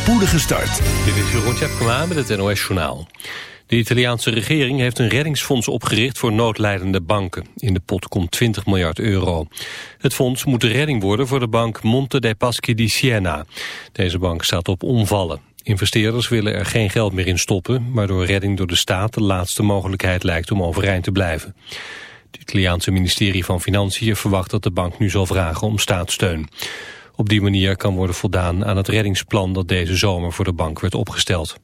spoedige start. Dit is Jeroen Tjepkema met het NOS Journaal. De Italiaanse regering heeft een reddingsfonds opgericht voor noodlijdende banken. In de pot komt 20 miljard euro. Het fonds moet de redding worden voor de bank Monte dei Paschi di Siena. Deze bank staat op omvallen. Investeerders willen er geen geld meer in stoppen... waardoor redding door de staat de laatste mogelijkheid lijkt om overeind te blijven. Het Italiaanse ministerie van Financiën verwacht dat de bank nu zal vragen om staatssteun. Op die manier kan worden voldaan aan het reddingsplan dat deze zomer voor de bank werd opgesteld.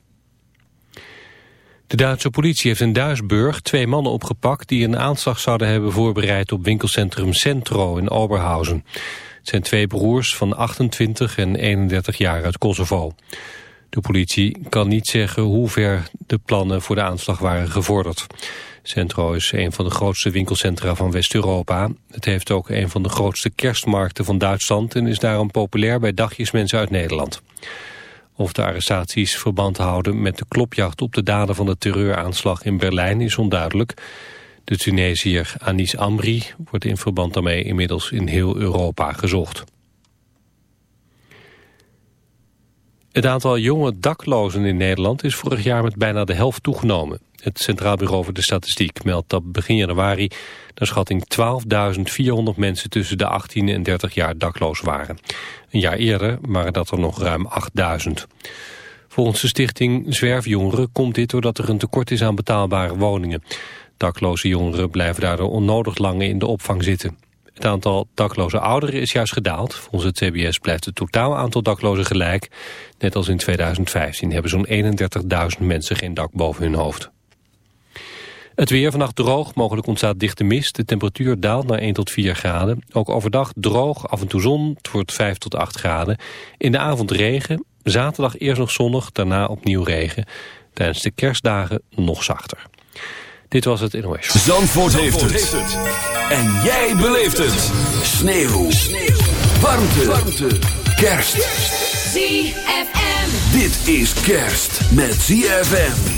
De Duitse politie heeft in Duisburg twee mannen opgepakt die een aanslag zouden hebben voorbereid op winkelcentrum Centro in Oberhausen. Het zijn twee broers van 28 en 31 jaar uit Kosovo. De politie kan niet zeggen hoe ver de plannen voor de aanslag waren gevorderd. Centro is een van de grootste winkelcentra van West-Europa. Het heeft ook een van de grootste kerstmarkten van Duitsland... en is daarom populair bij dagjesmensen uit Nederland. Of de arrestaties verband houden met de klopjacht op de daden van de terreuraanslag in Berlijn is onduidelijk. De Tunesiër Anis Amri wordt in verband daarmee inmiddels in heel Europa gezocht. Het aantal jonge daklozen in Nederland is vorig jaar met bijna de helft toegenomen. Het Centraal Bureau voor de Statistiek meldt dat begin januari naar schatting 12.400 mensen tussen de 18 en 30 jaar dakloos waren. Een jaar eerder waren dat er nog ruim 8.000. Volgens de stichting Zwerfjongeren komt dit doordat er een tekort is aan betaalbare woningen. Dakloze jongeren blijven daardoor onnodig lang in de opvang zitten. Het aantal dakloze ouderen is juist gedaald. Volgens het CBS blijft het totaal aantal daklozen gelijk. Net als in 2015 hebben zo'n 31.000 mensen geen dak boven hun hoofd. Het weer vannacht droog, mogelijk ontstaat dichte mist. De temperatuur daalt naar 1 tot 4 graden. Ook overdag droog, af en toe zon, het wordt 5 tot 8 graden. In de avond regen, zaterdag eerst nog zonnig, daarna opnieuw regen. Tijdens de kerstdagen nog zachter. Dit was het NOS. Zandvoort, heeft, het. En jij beleeft het. Sneeuw. Sneeuw. Warmte. Warmte. Kerst. ZFM. Dit is kerst met ZFM.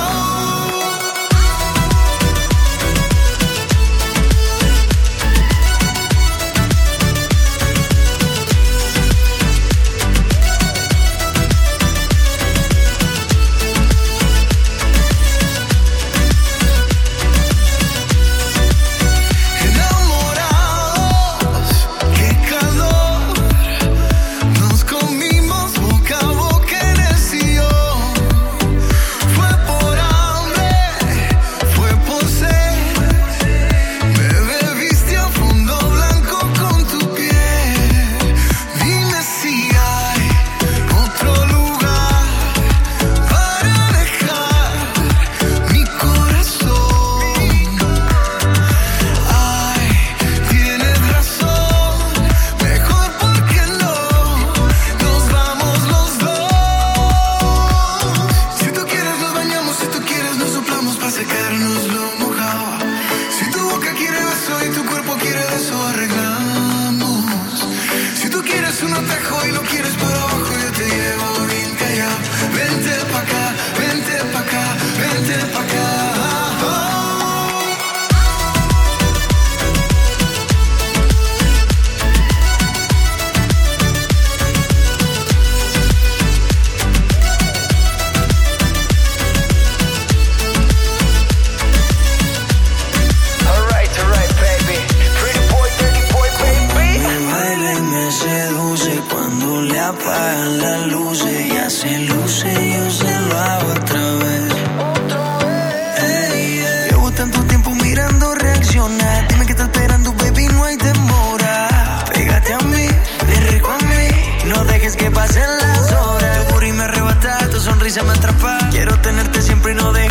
le apagan las luces. Ya se luce, yo se lo hago otra vez. Otra vez. Llevo tanto tiempo mirando reaccionar. Dime que está esperando, baby, no hay demora. Pégate a mí, ven rico a mí. No dejes que pasen las horas. Tu y me arrebata, tu sonrisa me atrapa. Quiero tenerte siempre y no dejar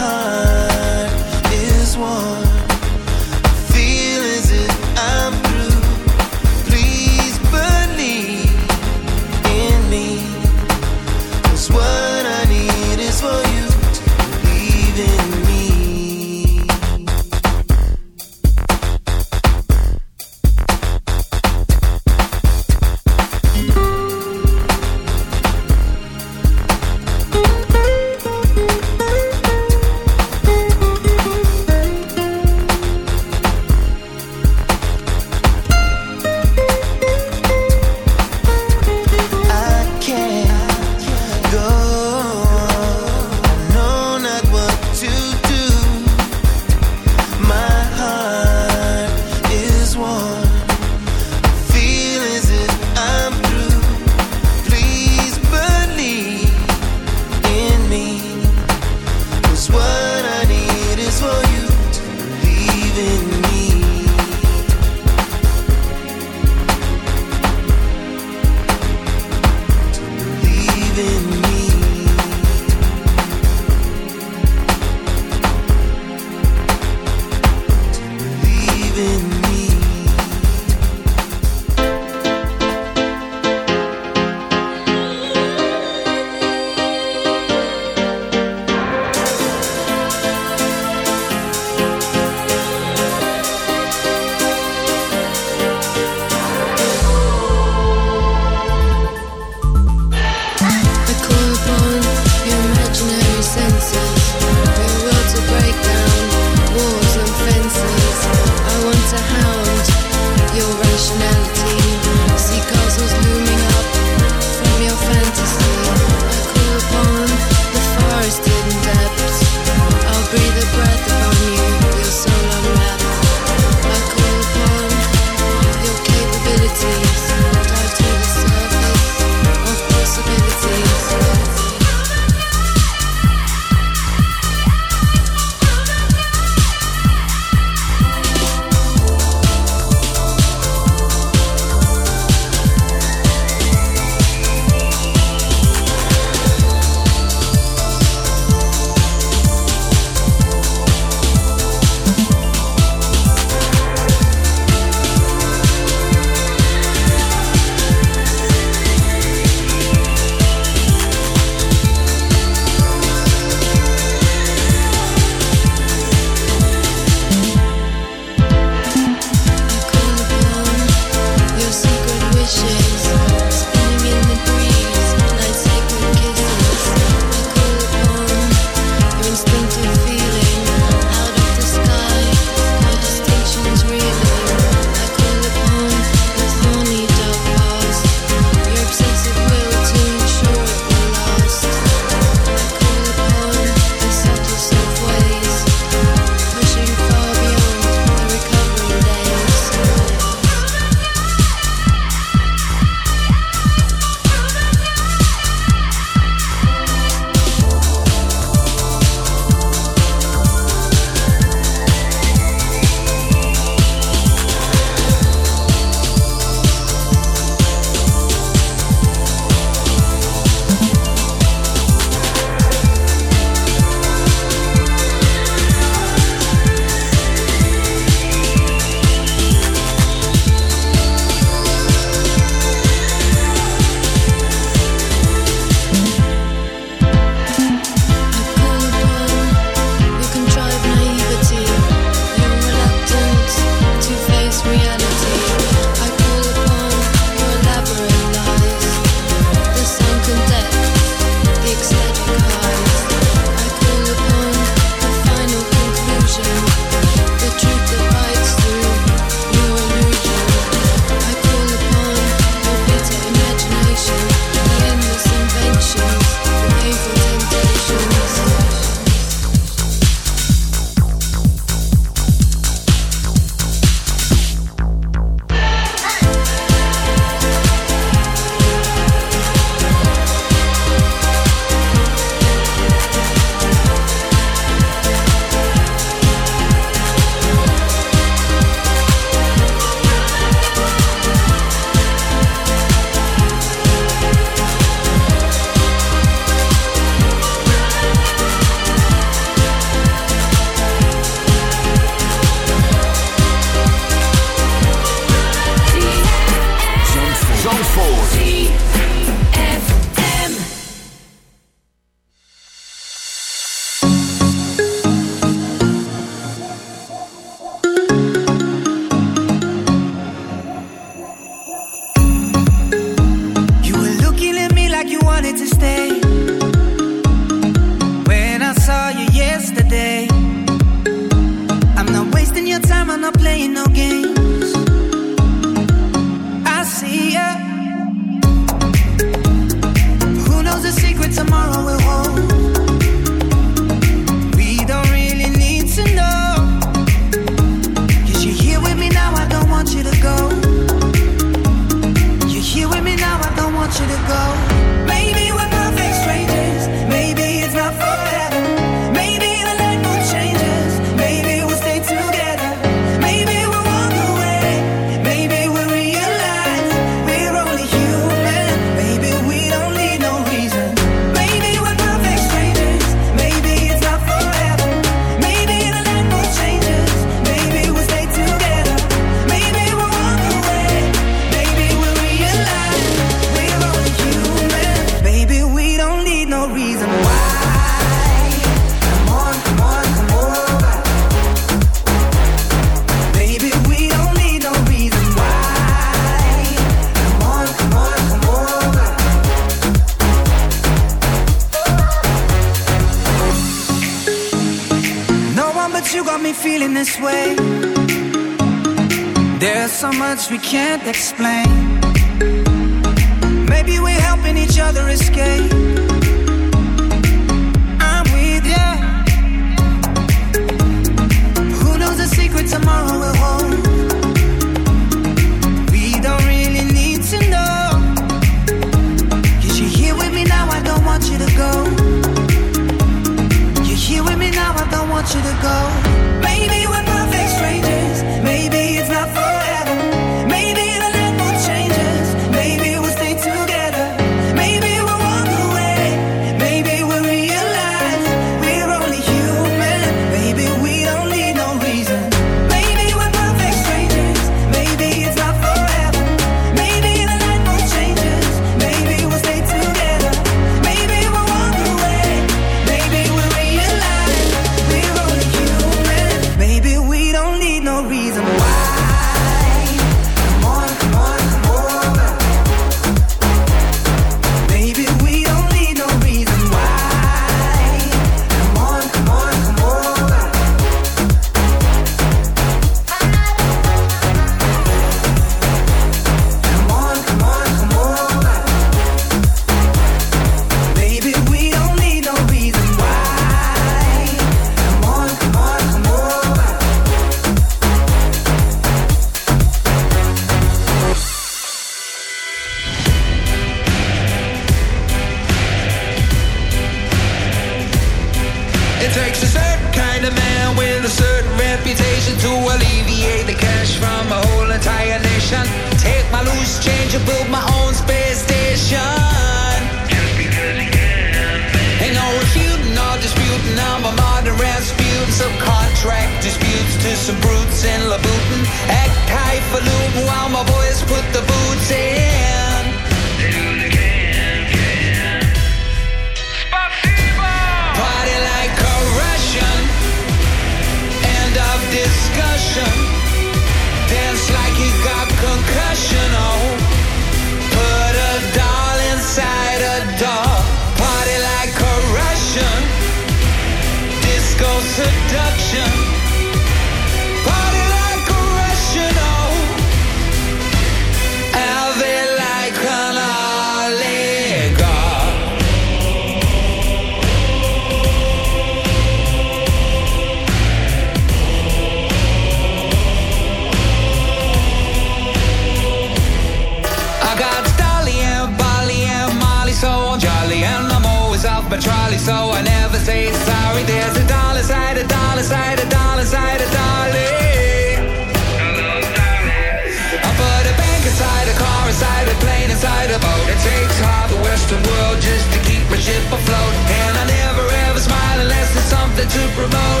promote.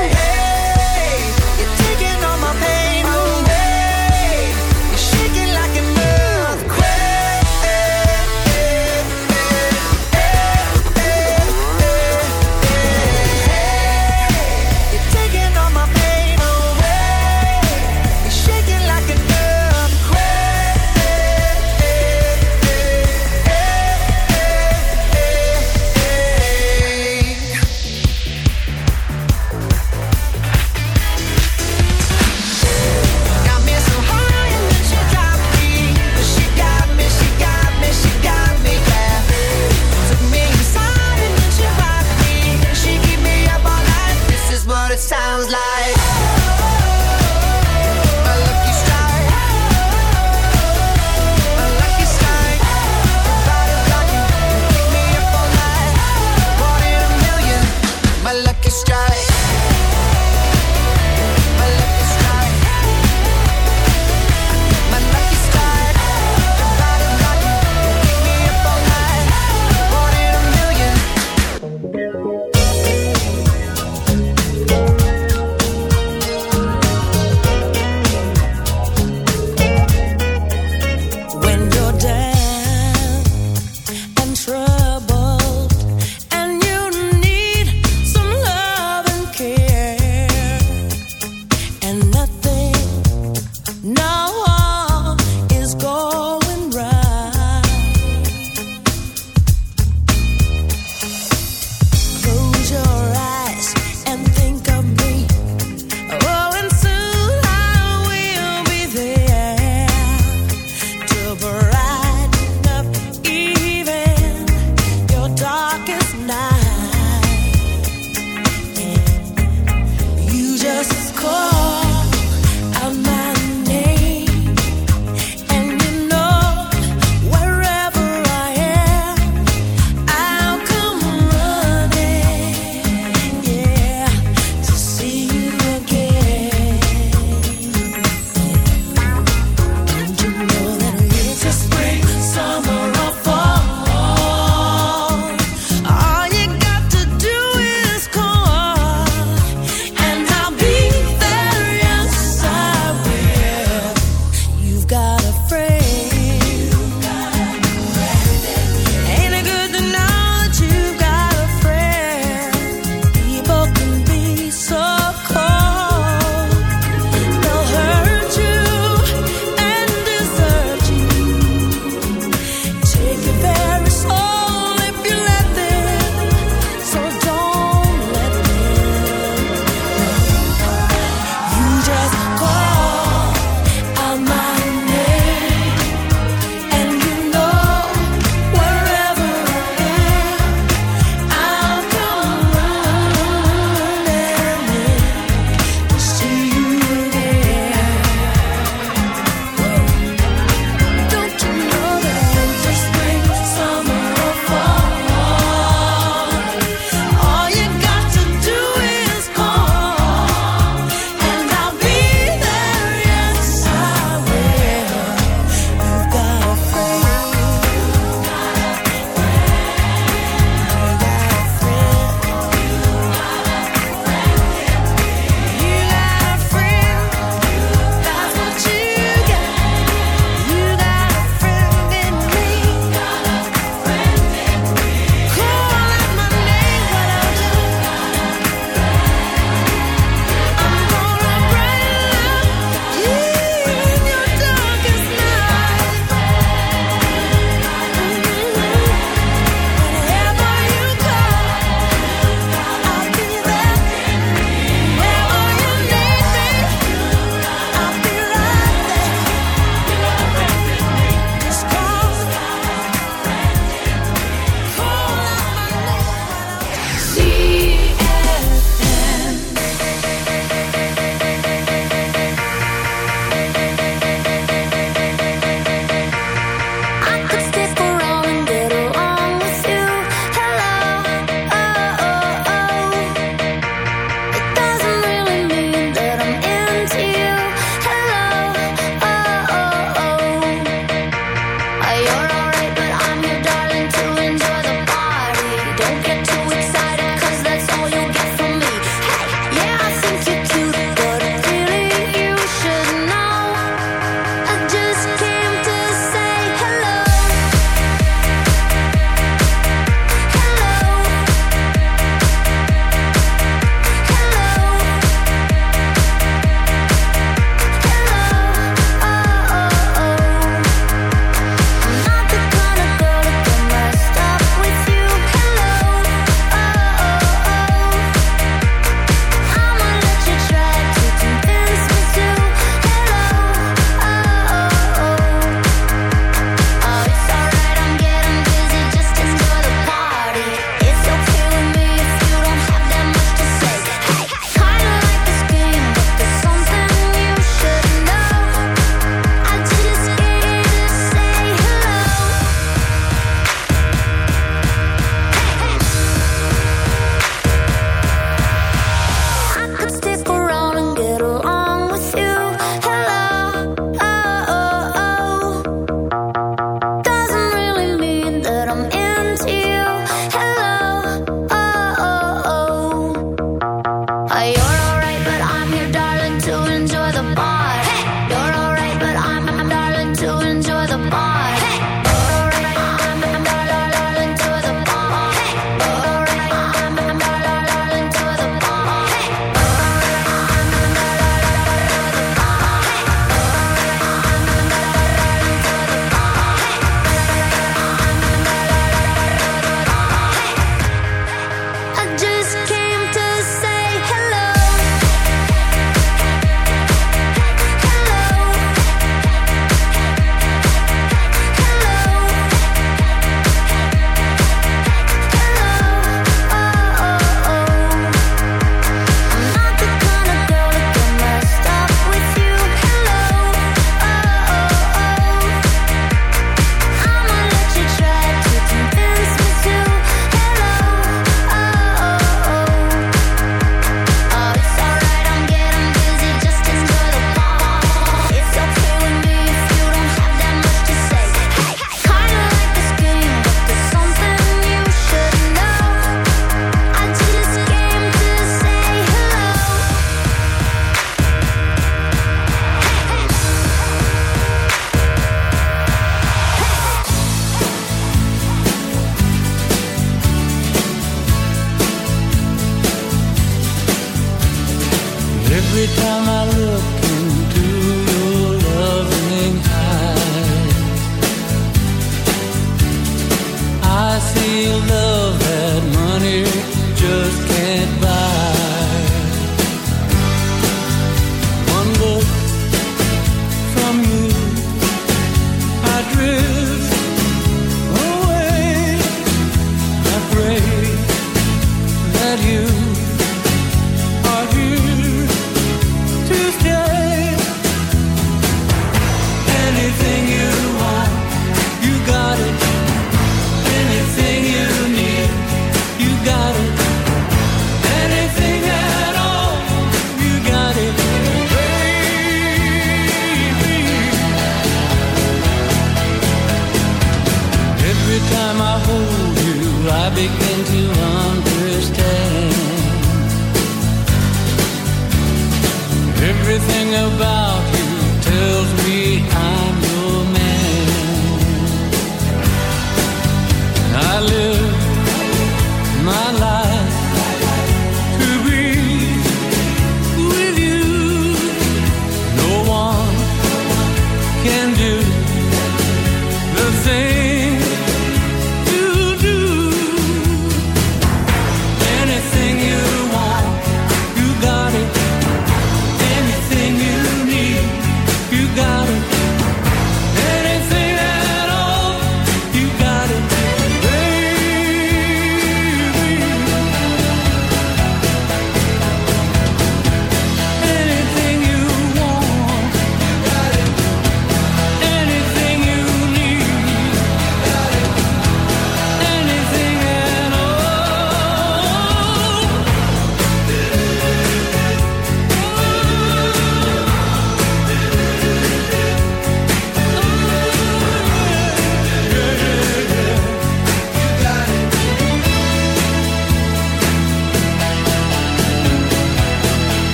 Hey,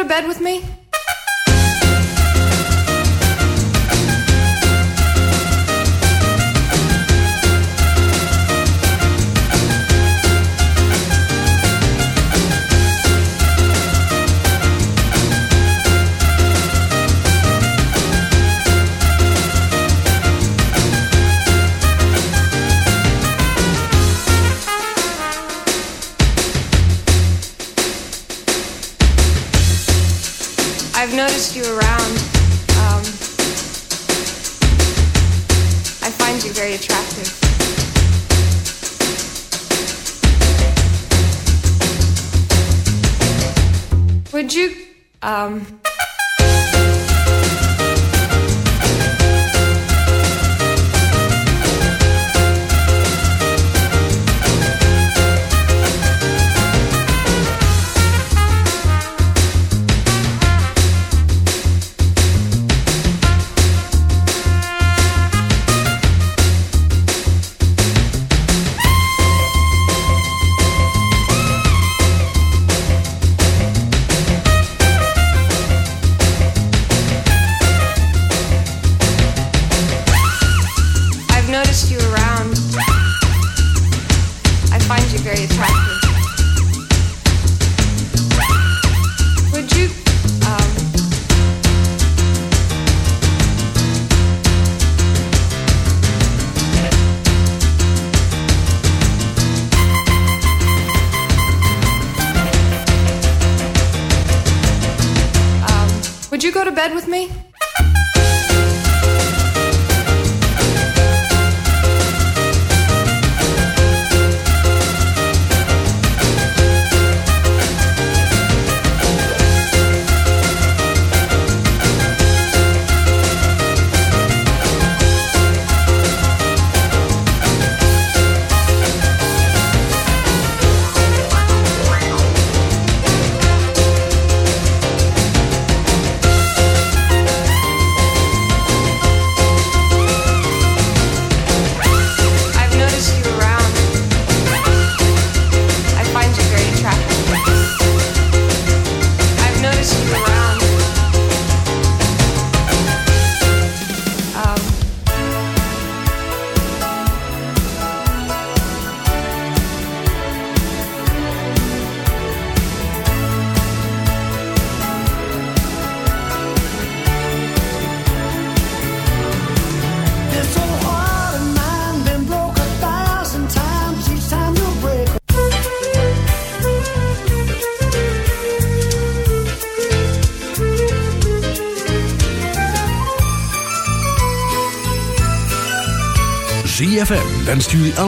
to bed with me? And to the.